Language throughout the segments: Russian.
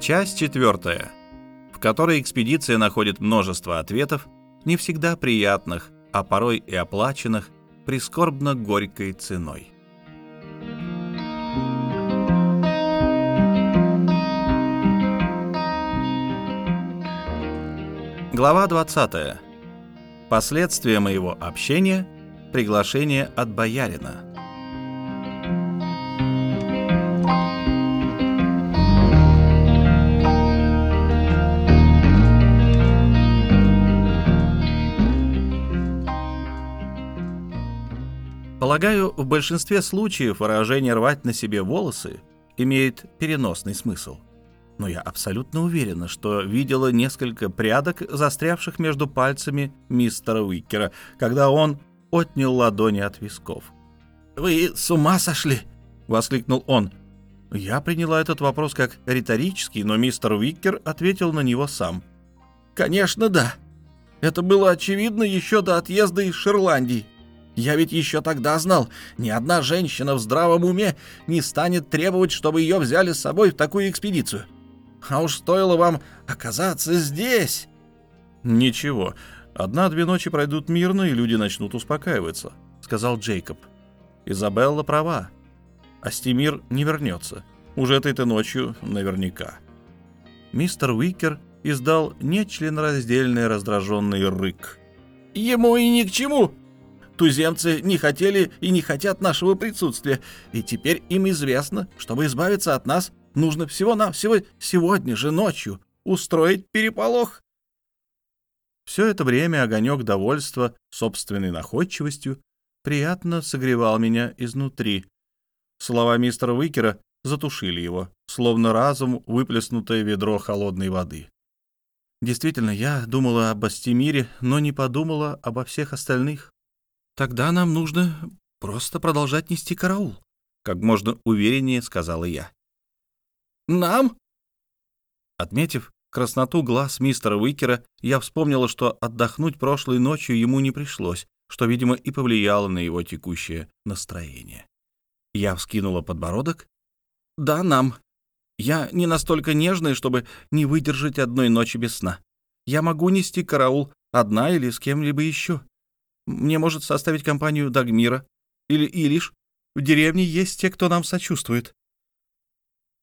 Часть четвертая, в которой экспедиция находит множество ответов, не всегда приятных, а порой и оплаченных, прискорбно горькой ценой. Глава 20. Последствия моего общения. Приглашение от боярина. Полагаю, в большинстве случаев выражение «рвать на себе волосы» имеет переносный смысл. Но я абсолютно уверена, что видела несколько прядок, застрявших между пальцами мистера Уикера, когда он отнял ладони от висков. «Вы с ума сошли?» — воскликнул он. Я приняла этот вопрос как риторический, но мистер Уикер ответил на него сам. «Конечно, да. Это было очевидно еще до отъезда из Шотландии. Я ведь еще тогда знал, ни одна женщина в здравом уме не станет требовать, чтобы ее взяли с собой в такую экспедицию. А уж стоило вам оказаться здесь. Ничего, одна-две ночи пройдут мирно, и люди начнут успокаиваться, сказал Джейкоб. Изабелла права. Астемир не вернется. Уже этой-то ночью наверняка. Мистер Уикер издал нечленораздельный раздраженный рык. «Ему и ни к чему!» Туземцы не хотели и не хотят нашего присутствия, и теперь им известно, чтобы избавиться от нас, нужно всего-навсего сегодня же ночью устроить переполох. Все это время огонек довольства собственной находчивостью приятно согревал меня изнутри. Слова мистера Уикера затушили его, словно разум выплеснутое ведро холодной воды. Действительно, я думала об Астемире, но не подумала обо всех остальных. «Тогда нам нужно просто продолжать нести караул», — как можно увереннее сказала я. «Нам?» Отметив красноту глаз мистера Уикера, я вспомнила, что отдохнуть прошлой ночью ему не пришлось, что, видимо, и повлияло на его текущее настроение. Я вскинула подбородок. «Да, нам. Я не настолько нежная, чтобы не выдержать одной ночи без сна. Я могу нести караул одна или с кем-либо еще. Мне может составить компанию Дагмира или Илиш. В деревне есть те, кто нам сочувствует».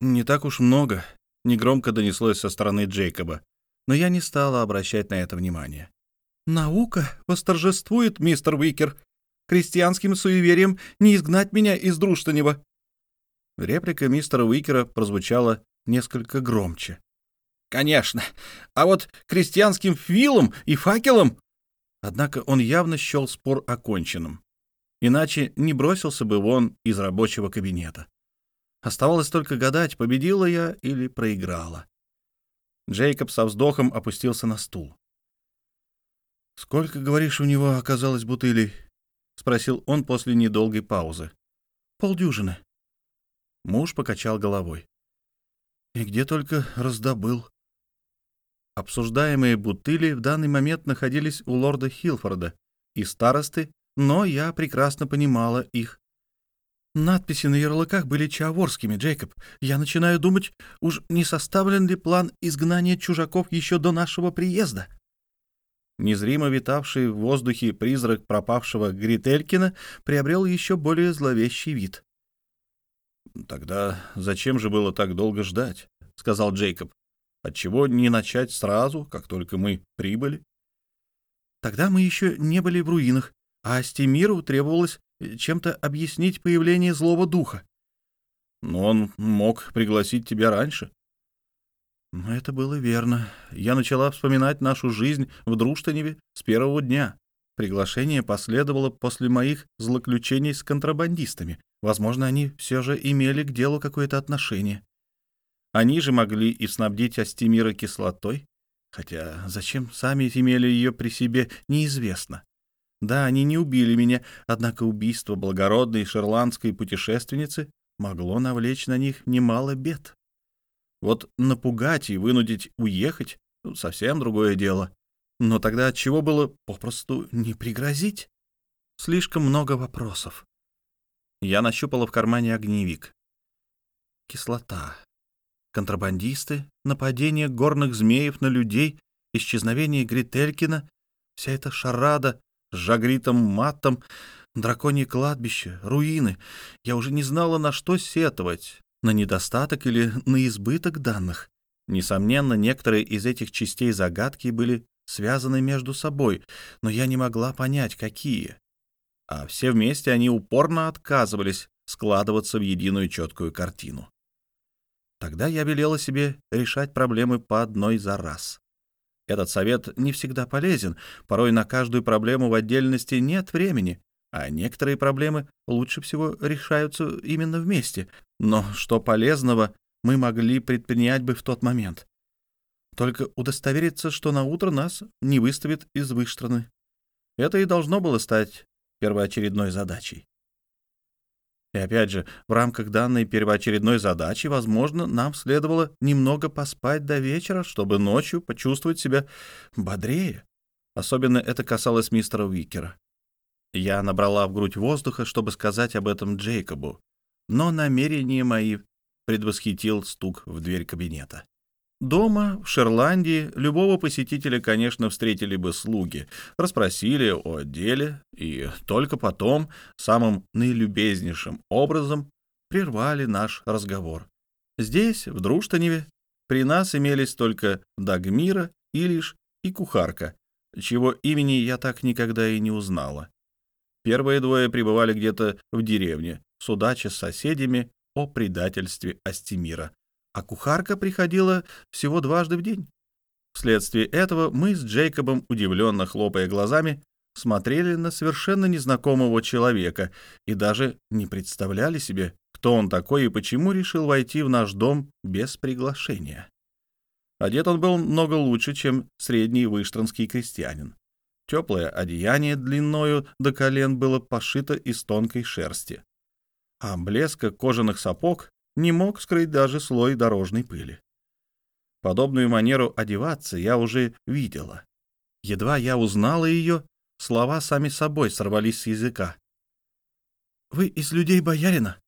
«Не так уж много», — негромко донеслось со стороны Джейкоба, но я не стала обращать на это внимание. «Наука восторжествует, мистер Уикер. Крестьянским суеверием не изгнать меня из Друштанева». Реплика мистера Уикера прозвучала несколько громче. «Конечно. А вот крестьянским филом и факелом Однако он явно счел спор оконченным. Иначе не бросился бы вон из рабочего кабинета. Оставалось только гадать, победила я или проиграла. Джейкоб со вздохом опустился на стул. «Сколько, говоришь, у него оказалось бутылей?» — спросил он после недолгой паузы. «Полдюжины». Муж покачал головой. «И где только раздобыл?» Обсуждаемые бутыли в данный момент находились у лорда Хилфорда и старосты, но я прекрасно понимала их. Надписи на ярлыках были чаворскими, Джейкоб. Я начинаю думать, уж не составлен ли план изгнания чужаков еще до нашего приезда. Незримо витавший в воздухе призрак пропавшего Грителькина приобрел еще более зловещий вид. «Тогда зачем же было так долго ждать?» — сказал Джейкоб. Отчего не начать сразу, как только мы прибыли? Тогда мы еще не были в руинах, а Астемиру требовалось э, чем-то объяснить появление злого духа. Но он мог пригласить тебя раньше. Это было верно. Я начала вспоминать нашу жизнь в Друштаневе с первого дня. Приглашение последовало после моих злоключений с контрабандистами. Возможно, они все же имели к делу какое-то отношение. Они же могли и снабдить Астемира кислотой, хотя зачем сами имели ее при себе, неизвестно. Да, они не убили меня, однако убийство благородной шерландской путешественницы могло навлечь на них немало бед. Вот напугать и вынудить уехать ну, — совсем другое дело. Но тогда от чего было попросту не пригрозить? Слишком много вопросов. Я нащупала в кармане огневик. Кислота. Контрабандисты, нападение горных змеев на людей, исчезновение Грителькина, вся эта шарада с Жагритом Маттом, драконье кладбище, руины. Я уже не знала, на что сетовать, на недостаток или на избыток данных. Несомненно, некоторые из этих частей загадки были связаны между собой, но я не могла понять, какие. А все вместе они упорно отказывались складываться в единую четкую картину. Тогда я велела себе решать проблемы по одной за раз. Этот совет не всегда полезен, порой на каждую проблему в отдельности нет времени, а некоторые проблемы лучше всего решаются именно вместе. Но что полезного мы могли предпринять бы в тот момент? Только удостовериться, что на утро нас не выставят из выштраны. Это и должно было стать первоочередной задачей. И опять же, в рамках данной первоочередной задачи, возможно, нам следовало немного поспать до вечера, чтобы ночью почувствовать себя бодрее. Особенно это касалось мистера Уикера. Я набрала в грудь воздуха, чтобы сказать об этом Джейкобу, но намерения мои предвосхитил стук в дверь кабинета. Дома, в Шерландии, любого посетителя, конечно, встретили бы слуги, расспросили о деле и только потом, самым наилюбезнейшим образом, прервали наш разговор. Здесь, в Друштаневе, при нас имелись только Дагмира, Илиш и кухарка, чего имени я так никогда и не узнала. Первые двое пребывали где-то в деревне, судача с соседями о предательстве Астемира, а кухарка приходила всего дважды в день. Вследствие этого мы с Джейкобом, удивленно хлопая глазами, смотрели на совершенно незнакомого человека и даже не представляли себе, кто он такой и почему решил войти в наш дом без приглашения. Одет он был много лучше, чем средний выштранский крестьянин. Теплое одеяние длиною до колен было пошито из тонкой шерсти, а блеска кожаных сапог не мог скрыть даже слой дорожной пыли. Подобную манеру одеваться я уже видела. Едва я узнала ее, слова сами собой сорвались с языка. «Вы из людей боярина?»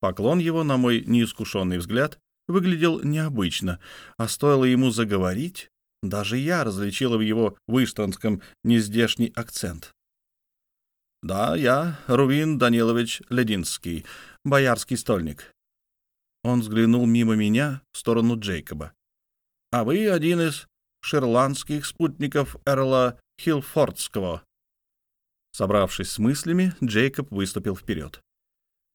Поклон его, на мой неискушенный взгляд, выглядел необычно, а стоило ему заговорить, даже я различила в его выштранском нездешний акцент. «Да, я Рувин Данилович Лединский, боярский стольник». Он взглянул мимо меня в сторону Джейкоба. «А вы один из шерландских спутников Эрла Хилфордского». Собравшись с мыслями, Джейкоб выступил вперед.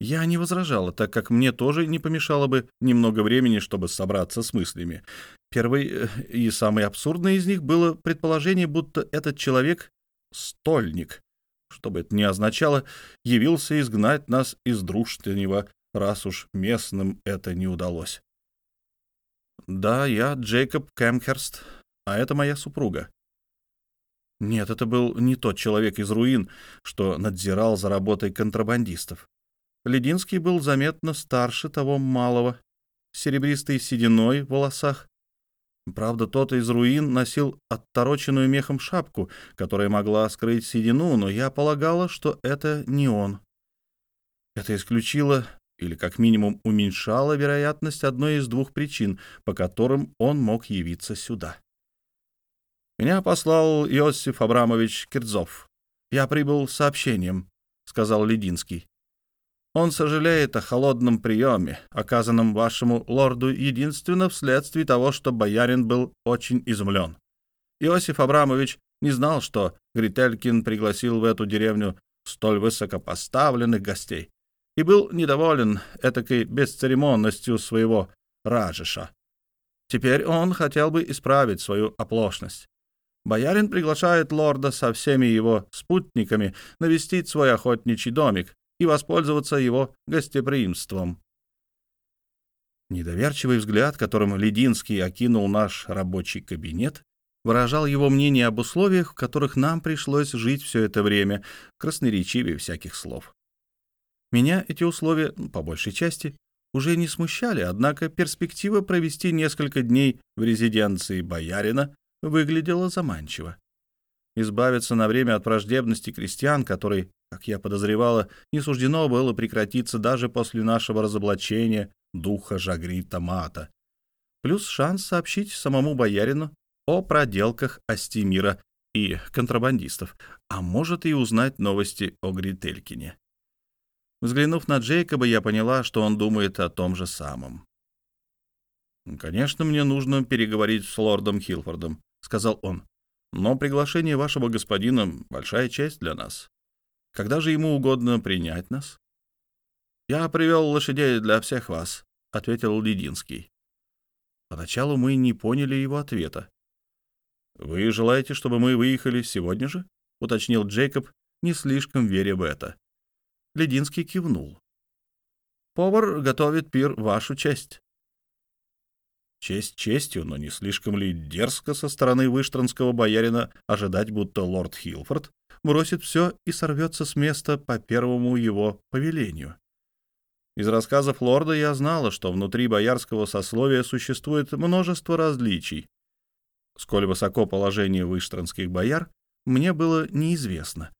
Я не возражала, так как мне тоже не помешало бы немного времени, чтобы собраться с мыслями. Первый э, и самый абсурдный из них было предположение, будто этот человек — стольник, что бы это ни означало, явился изгнать нас из Друштанева, раз уж местным это не удалось. Да, я Джейкоб Кэмхерст, а это моя супруга. Нет, это был не тот человек из руин, что надзирал за работой контрабандистов. Лединский был заметно старше того малого, серебристой сединой в волосах, Правда, тот из руин носил оттороченную мехом шапку, которая могла скрыть седину, но я полагала, что это не он. Это исключило или как минимум уменьшало вероятность одной из двух причин, по которым он мог явиться сюда. «Меня послал Иосиф Абрамович Кирдзов. Я прибыл с сообщением», — сказал Лединский. Он сожалеет о холодном приеме, оказанном вашему лорду единственно вследствие того, что боярин был очень изумлен. Иосиф Абрамович не знал, что Грителькин пригласил в эту деревню столь высокопоставленных гостей и был недоволен этакой бесцеремонностью своего Ражиша. Теперь он хотел бы исправить свою оплошность. Боярин приглашает лорда со всеми его спутниками навестить свой охотничий домик, и воспользоваться его гостеприимством. Недоверчивый взгляд, которым Лединский окинул наш рабочий кабинет, выражал его мнение об условиях, в которых нам пришлось жить все это время, красноречивее всяких слов. Меня эти условия, по большей части, уже не смущали, однако перспектива провести несколько дней в резиденции боярина выглядела заманчиво. Избавиться на время от враждебности крестьян, которой как я подозревала, не суждено было прекратиться даже после нашего разоблачения духа Жагрита Мата, плюс шанс сообщить самому боярину о проделках Астимира и контрабандистов, а может и узнать новости о Грителькине. Взглянув на Джейкоба, я поняла, что он думает о том же самом. «Конечно, мне нужно переговорить с лордом Хилфордом», — сказал он. «Но приглашение вашего господина — большая честь для нас. Когда же ему угодно принять нас?» «Я привел лошадей для всех вас», — ответил Лединский. Поначалу мы не поняли его ответа. «Вы желаете, чтобы мы выехали сегодня же?» — уточнил Джейкоб, не слишком веря в это. Лединский кивнул. «Повар готовит пир вашу честь». Честь честью, но не слишком ли дерзко со стороны выштранского боярина ожидать, будто лорд Хилфорд бросит все и сорвется с места по первому его повелению? Из рассказов лорда я знала, что внутри боярского сословия существует множество различий. Сколь высоко положение выштранских бояр, мне было неизвестно.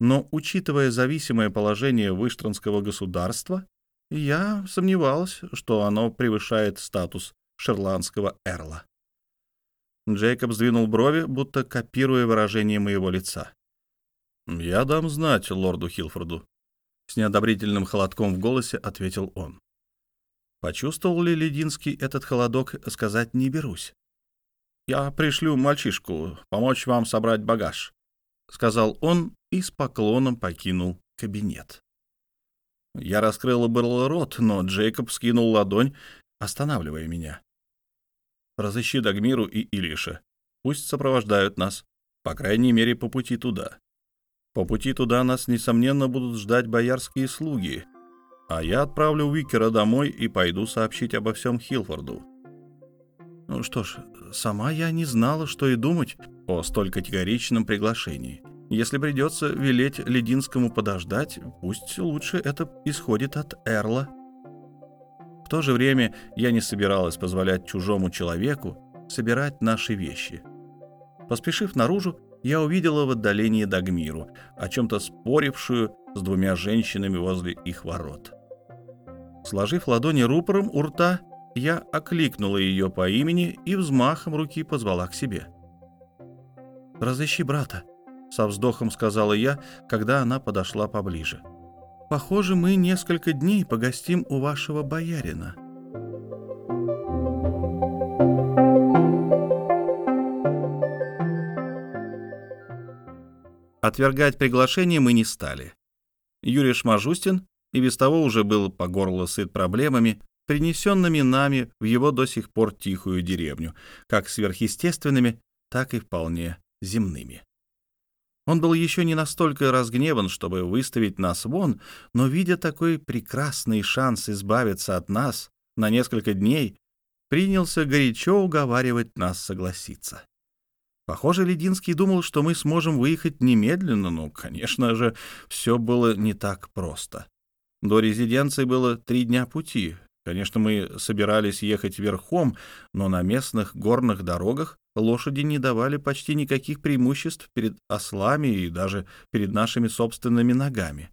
Но, учитывая зависимое положение выштранского государства, я сомневалась, что оно превышает статус шерландского эрла. Джейкоб сдвинул брови, будто копируя выражение моего лица. «Я дам знать лорду Хилфорду», — с неодобрительным холодком в голосе ответил он. Почувствовал ли Лединский этот холодок, сказать не берусь. «Я пришлю мальчишку помочь вам собрать багаж», — сказал он и с поклоном покинул кабинет. Я раскрыла было рот, но Джейкоб скинул ладонь, останавливая меня. Разыщи Дагмиру и Илиша. Пусть сопровождают нас, по крайней мере, по пути туда. По пути туда нас, несомненно, будут ждать боярские слуги, а я отправлю Уикера домой и пойду сообщить обо всем Хилфорду. Ну что ж, сама я не знала, что и думать о столь категоричном приглашении. Если придется велеть Лединскому подождать, пусть лучше это исходит от Эрла. В то же время я не собиралась позволять чужому человеку собирать наши вещи. Поспешив наружу, я увидела в отдалении Дагмиру, о чем-то спорившую с двумя женщинами возле их ворот. Сложив ладони рупором у рта, я окликнула ее по имени и взмахом руки позвала к себе. «Разыщи брата», — со вздохом сказала я, когда она подошла поближе. — Похоже, мы несколько дней погостим у вашего боярина». Отвергать приглашение мы не стали. Юрий Шмажустин и без того уже был по горло сыт проблемами, принесенными нами в его до сих пор тихую деревню, как сверхъестественными, так и вполне земными. Он был еще не настолько разгневан, чтобы выставить нас вон, но, видя такой прекрасный шанс избавиться от нас на несколько дней, принялся горячо уговаривать нас согласиться. Похоже, Лединский думал, что мы сможем выехать немедленно, но, конечно же, все было не так просто. До резиденции было три дня пути, Конечно, мы собирались ехать верхом, но на местных горных дорогах лошади не давали почти никаких преимуществ перед ослами и даже перед нашими собственными ногами.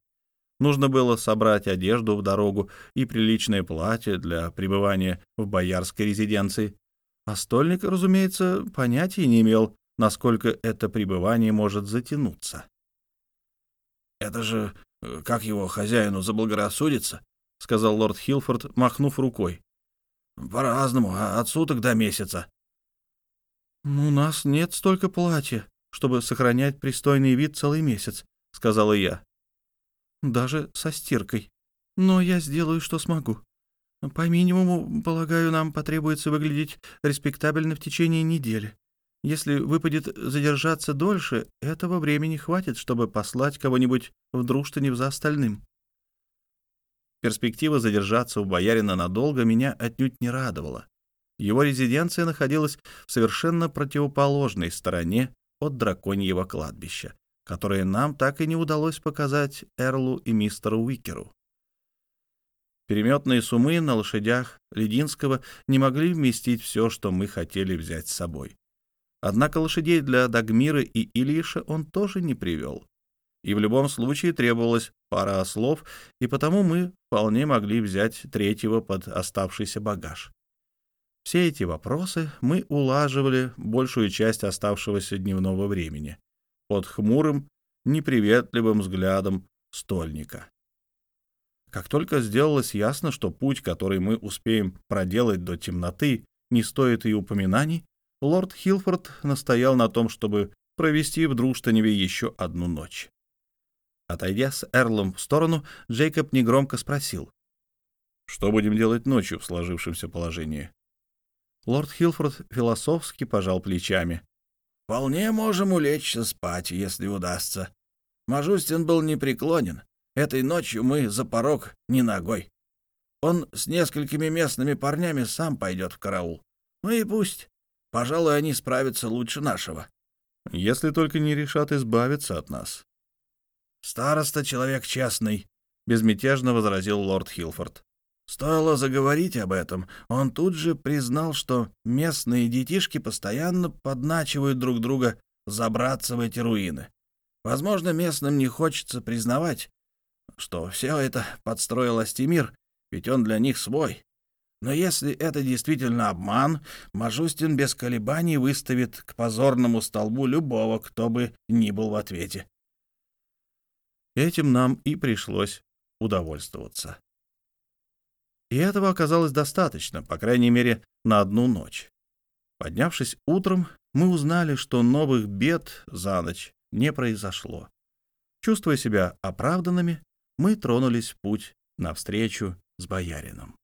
Нужно было собрать одежду в дорогу и приличное платье для пребывания в боярской резиденции. А стольник, разумеется, понятия не имел, насколько это пребывание может затянуться. «Это же э, как его хозяину заблагорассудится?» — сказал лорд Хилфорд, махнув рукой. «По-разному, а от суток до месяца». «У нас нет столько платья, чтобы сохранять пристойный вид целый месяц», — сказала я. «Даже со стиркой. Но я сделаю, что смогу. По минимуму, полагаю, нам потребуется выглядеть респектабельно в течение недели. Если выпадет задержаться дольше, этого времени хватит, чтобы послать кого-нибудь в Друштанев за остальным». Перспектива задержаться у боярина надолго меня отнюдь не радовала. Его резиденция находилась в совершенно противоположной стороне от драконьего кладбища, которое нам так и не удалось показать Эрлу и мистеру Уикеру. Переметные сумы на лошадях Лединского не могли вместить все, что мы хотели взять с собой. Однако лошадей для Дагмира и Ильиша он тоже не привел. И в любом случае требовалась пара ослов, и потому мы вполне могли взять третьего под оставшийся багаж. Все эти вопросы мы улаживали большую часть оставшегося дневного времени под хмурым, неприветливым взглядом стольника. Как только сделалось ясно, что путь, который мы успеем проделать до темноты, не стоит и упоминаний, лорд Хилфорд настоял на том, чтобы провести в Друштаневе еще одну ночь. Отойдя с Эрлом в сторону, Джейкоб негромко спросил. «Что будем делать ночью в сложившемся положении?» Лорд Хилфорд философски пожал плечами. «Вполне можем улечься спать, если удастся. Мажустин был непреклонен. Этой ночью мы за порог не ногой. Он с несколькими местными парнями сам пойдет в караул. Ну и пусть. Пожалуй, они справятся лучше нашего. Если только не решат избавиться от нас. Староста — человек честный, — безмятежно возразил лорд Хилфорд. Стоило заговорить об этом, он тут же признал, что местные детишки постоянно подначивают друг друга забраться в эти руины. Возможно, местным не хочется признавать, что все это подстроил Астемир, ведь он для них свой. Но если это действительно обман, Мажустин без колебаний выставит к позорному столбу любого, кто бы ни был в ответе. Этим нам и пришлось удовольствоваться. И этого оказалось достаточно, по крайней мере, на одну ночь. Поднявшись утром, мы узнали, что новых бед за ночь не произошло. Чувствуя себя оправданными, мы тронулись в путь навстречу с боярином.